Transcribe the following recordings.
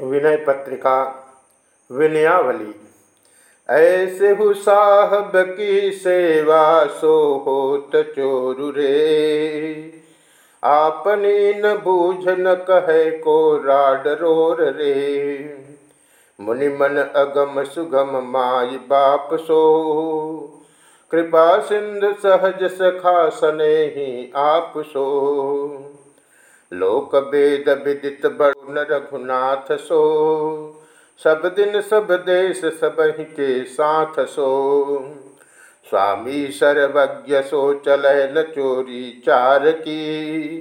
विनय पत्रिका विनयावली। ऐसे हु साहब की सेवा सो होत चोरु रे। आपने न बूझ न कहे को राड रोर रे। मुनि मन अगम सुगम माई बाप सो। कृपा सिंधु सहज सखा सने ही आप सो। लोक वेद विदित बड़ रघुनाथ सो। सब दिन सब देश सब के साथ सो। स्वामी सर्वज्ञ सो चल न चोरी चार की।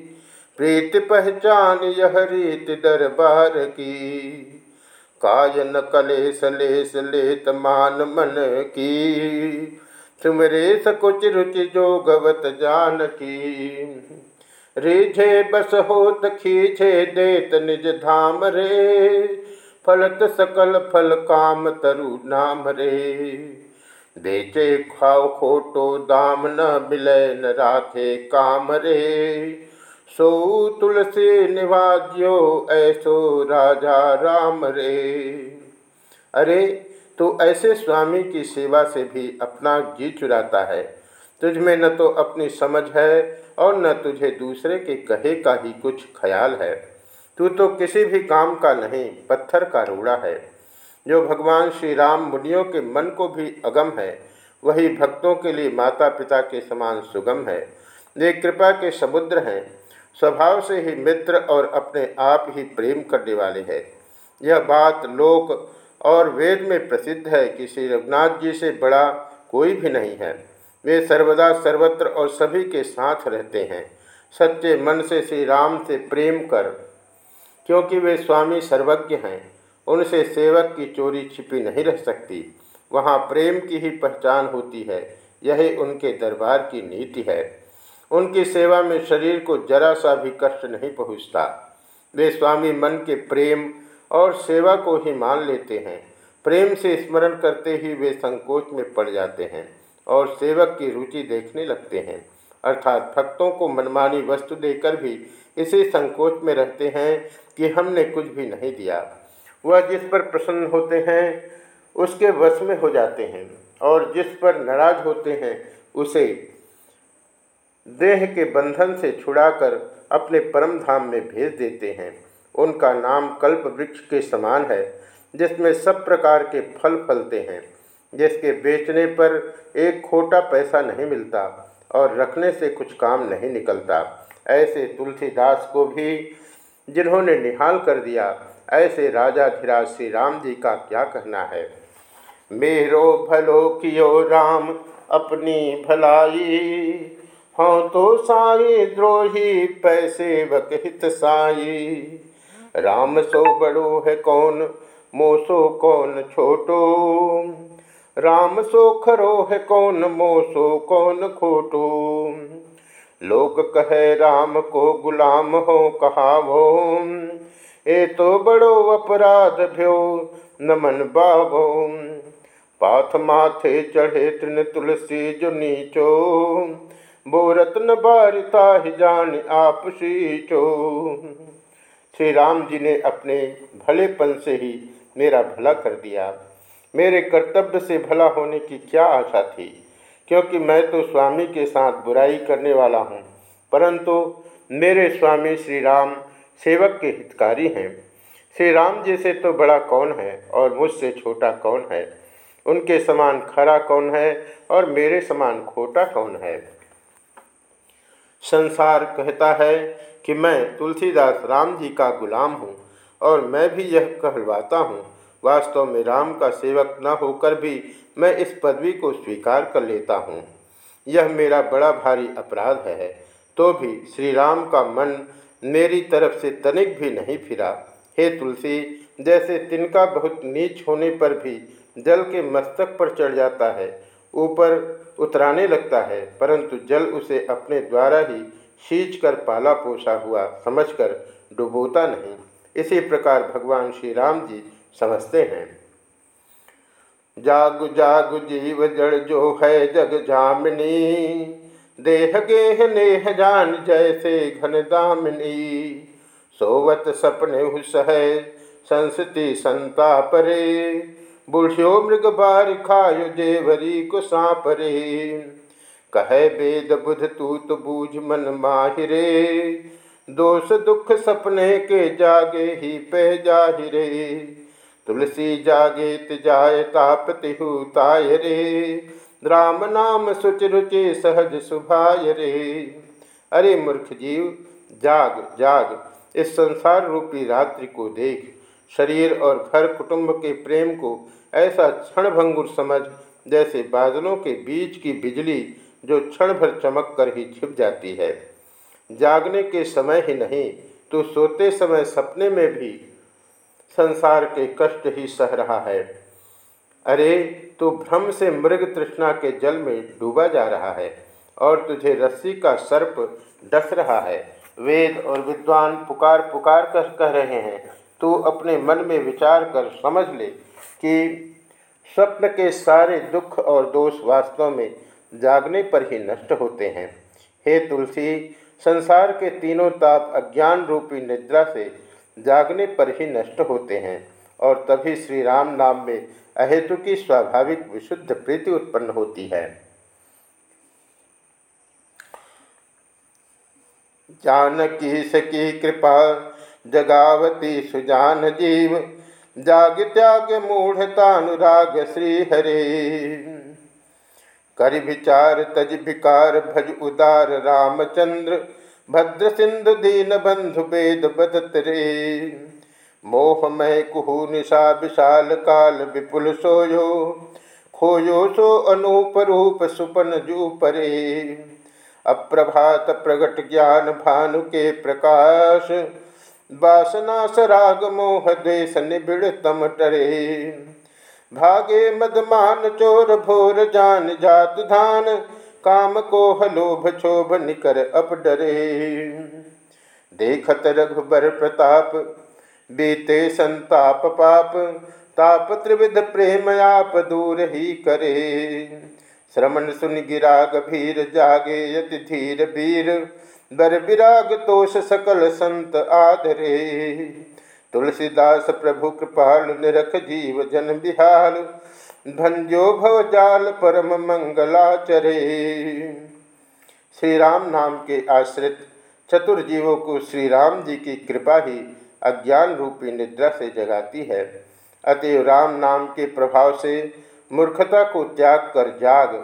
प्रीति पहचान यह रीत दरबार की। कायन कलेश लेस लेत मान मन की। सुमरे सकुच रुचि जो गवत जान की। रिझे बस होत खींचे देत निज धाम रे। फलत सकल फल काम तरु नाम रे। बेचे खाओ खोटो दाम न मिले न राखे काम रे। सो तुलसी निवाज्यो, ऐसो राजा राम रे। अरे तो ऐसे स्वामी की सेवा से भी अपना जी चुराता है। तुझ में न तो अपनी समझ है और न तुझे दूसरे के कहे का ही कुछ ख्याल है। तू तो किसी भी काम का नहीं, पत्थर का रूड़ा है। जो भगवान श्री राम मुनियों के मन को भी अगम है, वही भक्तों के लिए माता पिता के समान सुगम है। वे कृपा के समुद्र हैं, स्वभाव से ही मित्र और अपने आप ही प्रेम करने वाले हैं। यह बात लोक और वेद में प्रसिद्ध है कि श्री रघुनाथ जी से बड़ा कोई भी नहीं है। वे सर्वदा सर्वत्र और सभी के साथ रहते हैं। सच्चे मन से श्री राम से प्रेम कर, क्योंकि वे स्वामी सर्वज्ञ हैं, उनसे सेवक की चोरी छिपी नहीं रह सकती। वहाँ प्रेम की ही पहचान होती है, यही उनके दरबार की नीति है। उनकी सेवा में शरीर को जरा सा भी कष्ट नहीं पहुँचता। वे स्वामी मन के प्रेम और सेवा को ही मान लेते हैं। प्रेम से स्मरण करते ही वे संकोच में पड़ जाते हैं। और सेवक की रुचि देखने लगते हैं। अर्थात भक्तों को मनमानी वस्तु देकर भी इसी संकोच में रहते हैं कि हमने कुछ भी नहीं दिया। वह जिस पर प्रसन्न होते हैं, उसके वश में हो जाते हैं और जिस पर नाराज़ होते हैं, उसे देह के बंधन से छुड़ाकर अपने परम धाम में भेज देते हैं। उनका नाम कल्प वृक्ष के समान है, जिसमें सब प्रकार के फल फलते हैं। जिसके बेचने पर एक खोटा पैसा नहीं मिलता और रखने से कुछ काम नहीं निकलता। ऐसे तुलसीदास को भी जिन्होंने निहाल कर दिया, ऐसे राजा धीराज श्री राम जी का क्या कहना है? मेरो भलो कियो राम, अपनी भलाई। हाँ तो साई द्रोही, पैसे वकित साई। राम सो बड़ो है कौन, मोसो कौन छोटो। राम सो खरो है कौन मोसो, कौन खोटो? लोक कहे राम को गुलाम हो कहावो? ए तो बड़ो अपराध भ्यो, नमन बाबो पाथ माथे चढ़े तृण तुलसी जो नीचो बो रत्न बारिता ही जान आप सीचो श्री राम जी ने अपने भलेपन से ही मेरा भला कर दिया। मेरे कर्तव्य से भला होने की क्या आशा थी? क्योंकि मैं तो स्वामी के साथ बुराई करने वाला हूँ, परंतु मेरे स्वामी श्री राम सेवक के हितकारी हैं। श्री राम जी से तो बड़ा कौन है और मुझसे छोटा कौन है? उनके समान खरा कौन है और मेरे समान खोटा कौन है? संसार कहता है कि मैं तुलसीदास राम जी का गुलाम हूँ और मैं भी यह कहलवाता हूँ वास्तव में राम का सेवक न होकर भी मैं इस पदवी को स्वीकार कर लेता हूँ। यह मेरा बड़ा भारी अपराध है। तो भी श्री राम का मन मेरी तरफ़ से तनिक भी नहीं फिरा। हे तुलसी, जैसे तिनका बहुत नीच होने पर भी जल के मस्तक पर चढ़ जाता है, ऊपर उतराने लगता है, परंतु जल उसे अपने द्वारा ही सींच कर पाला पोसा हुआ समझकर डुबोता नहीं। इसी प्रकार भगवान श्री राम जी समझते हैं। जागु जागु जीव जड़ जो है जग जामिनी, देह, गेह, नेह जान जैसे घन दामिनी। सोवत सपने हुस है संस्ति संताप रे बुढ़ियो मृग बार खायो जेवरी को सांप रे कहे वेद बुध तू तो बूझ मन माहिरे, दोष दुख सपने के जागे ही पे जाहिरे। तुलसी जागे जाय ताप तिहु रे। राम नाम सुच रुचि सहज सुभाय रे। अरे मूर्ख जीव, जाग जाग। इस संसार रूपी रात्रि को देख, शरीर और घर कुटुंब के प्रेम को ऐसा क्षण भंगुर समझ, जैसे बादलों के बीच की बिजली जो क्षण भर चमक कर ही छिप जाती है। जागने के समय ही नहीं तो सोते समय सपने में भी संसार के कष्ट ही सह रहा है। अरे, तू भ्रम से मृग तृष्णा के जल में डूबा जा रहा है और तुझे रस्सी का सर्प डस रहा है। वेद और विद्वान पुकार पुकार कर कह रहे हैं, तू अपने मन में विचार कर समझ ले कि स्वप्न के सारे दुख और दोष वास्तव में जागने पर ही नष्ट होते हैं। हे तुलसी, संसार के तीनों ताप अज्ञान रूपी निद्रा से जागने पर ही नष्ट होते हैं और तभी श्री राम नाम में अहेतु की स्वाभाविक विशुद्ध प्रीति उत्पन्न होती है। जानकी सकी कृपा, जगावती सुजान जीव, जाग त्याग मूढ़तानुराग श्री हरे कर विचार तज विकार भज उदार रामचंद्र भद्र सिंधु दीन बंधु वेद बदत रे मोहमय कुहु निशा विशाल काल विपुल सोयो खोयो सो अनूप रूप सुपन जू परे अप्रभात प्रगट ज्ञान भानु के प्रकाश। वासना सराग मोह द्वेष निबिड़ तम टरे भागे मदमान चोर भोर जान जात धान काम को हलोभ क्षोभ निकर अप डरे। देखत रघुबर प्रताप, बीते संताप पाप, ताप त्रिविध प्रेम आप दूर ही करे। श्रमण सुन गिरा गभीर, जागे यति धीर वीर बर विराग तोष सकल संत आदरे। तुलसीदास प्रभु कृपाल, निरख जीव जन बिहार भंजो भव जाल परम मंगलाचरे। श्री राम नाम के आश्रित चतुर जीवों को श्री राम जी की कृपा ही अज्ञान रूपी निद्रा से जगाती है। अतएव राम नाम के प्रभाव से मूर्खता को त्याग कर जाग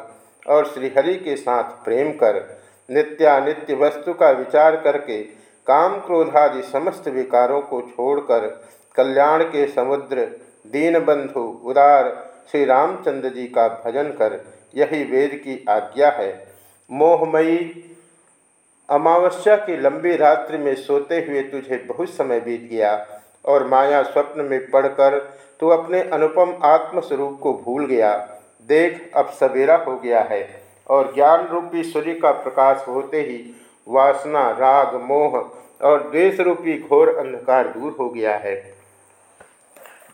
और श्रीहरि के साथ प्रेम कर, नित्यानित्य वस्तु का विचार करके काम क्रोधादि समस्त विकारों को छोड़कर कल्याण के समुद्र, दीनबंधु, उदार श्री रामचंद्र जी का भजन कर यही वेद की आज्ञा है। मोहमयी, अमावस्या की लंबी रात्रि में सोते हुए तुझे बहुत समय बीत गया और माया स्वप्न में पढ़कर तू अपने अनुपम आत्मस्वरूप को भूल गया। देख, अब सवेरा हो गया है और ज्ञान रूपी सूर्य का प्रकाश होते ही वासना, राग, मोह और द्वेष रूपी घोर अंधकार दूर हो गया है।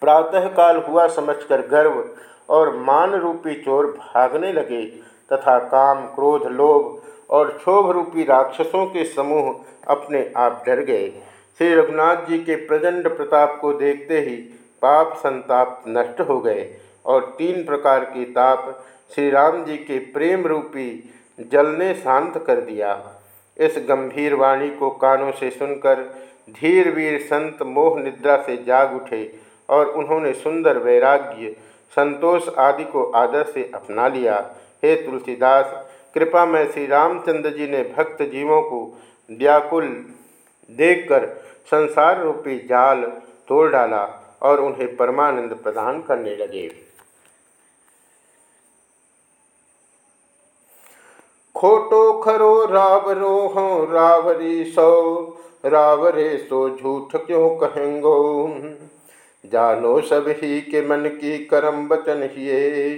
प्रातःकाल हुआ समझकर गर्व और मान रूपी चोर भागने लगे तथा काम क्रोध लोभ और क्षोभ रूपी राक्षसों के समूह अपने आप डर गए। श्री रघुनाथ जी के प्रचंड प्रताप को देखते ही पाप संताप नष्ट हो गए और तीन प्रकार के ताप श्री राम जी के प्रेम रूपी जल ने शांत कर दिया। इस गंभीर वाणी को कानों से सुनकर धीर वीर संत मोह निद्रा से जाग उठे और उन्होंने सुंदर वैराग्य, संतोष आदि को आदर से अपना लिया। हे तुलसीदास, कृपा में श्री रामचंद्र जी ने भक्त जीवों को व्याकुल देखकर संसार रूपी जाल तोड़ डाला और उन्हें परमानंद प्रदान करने लगे। खोटो खरो रावरो हो रावरी सो, रावरे सो झूठ क्यों कहेंगो? जानो सब ही के मन की करम बचन हिए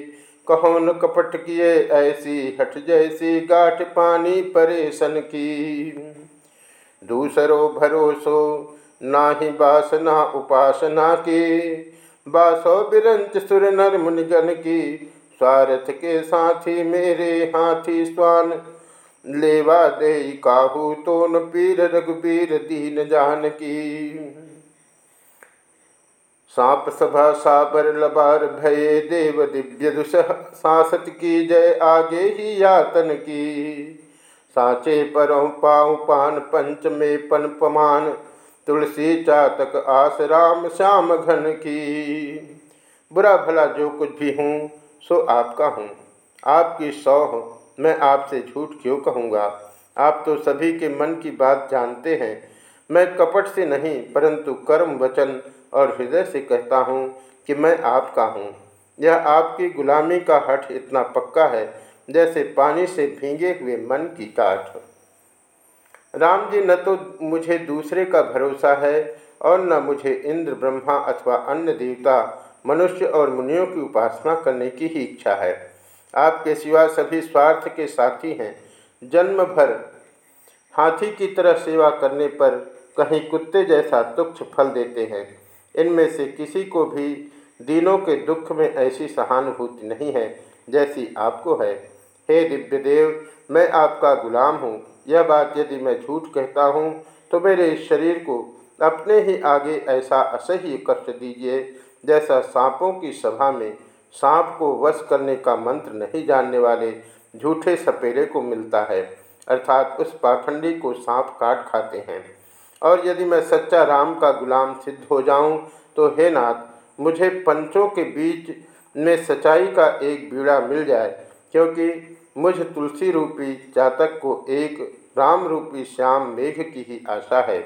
कहो न कपट किए ऐसी हट जैसी गाठ पानी परेशन की। दूसरो भरोसो ना ही बासना उपासना की। बासो बिरंच सुर नर मुनिजन की। स्वार्थ के साथी मेरे हाथी स्वान। लेवा दे काहू तो न पीर रघुबीर दीन जान की। सांप सभा साबर लबार भये देव दिव्य दुष सांसत की जय, आगे ही यातन की। साचे परम पाऊ पान पंच में पन पमान, तुलसी चातक आस राम श्याम घन की। बुरा भला जो कुछ भी हूँ, सो आपका हूँ। आपकी सौ हूँ, मैं आपसे झूठ क्यों कहूँगा? आप तो सभी के मन की बात जानते हैं। मैं कपट से नहीं, परंतु कर्म वचन और हृदय से कहता हूँ कि मैं आपका हूँ। यह आपकी गुलामी का हठ इतना पक्का है, जैसे पानी से भींगे हुए मन की काठ। राम जी, न तो मुझे दूसरे का भरोसा है, और न मुझे इंद्र, ब्रह्मा अथवा अन्य देवता, मनुष्य और मुनियों की उपासना करने की ही इच्छा है। आपके सिवा सभी स्वार्थ के साथी हैं। जन्म भर हाथी की तरह सेवा करने पर कहीं कुत्ते जैसा तुक्ष फल देते हैं। इनमें से किसी को भी दिनों के दुख में ऐसी सहानुभूति नहीं है जैसी आपको है। हे दिव्य देव मैं आपका गुलाम हूँ। यह बात यदि मैं झूठ कहता हूँ तो मेरे इस शरीर को अपने ही आगे ऐसा असह्य कष्ट दीजिए जैसा सांपों की सभा में सांप को वश करने का मंत्र नहीं जानने वाले झूठे सपेरे को मिलता है। अर्थात उस पाखंडी को सांप काट खाते हैं। और यदि मैं सच्चा राम का गुलाम सिद्ध हो जाऊँ तो हे नाथ, मुझे पंचों के बीच में सच्चाई का एक बीड़ा मिल जाए, क्योंकि मुझ तुलसी रूपी जातक को एक राम रूपी श्याम मेघ की ही आशा है।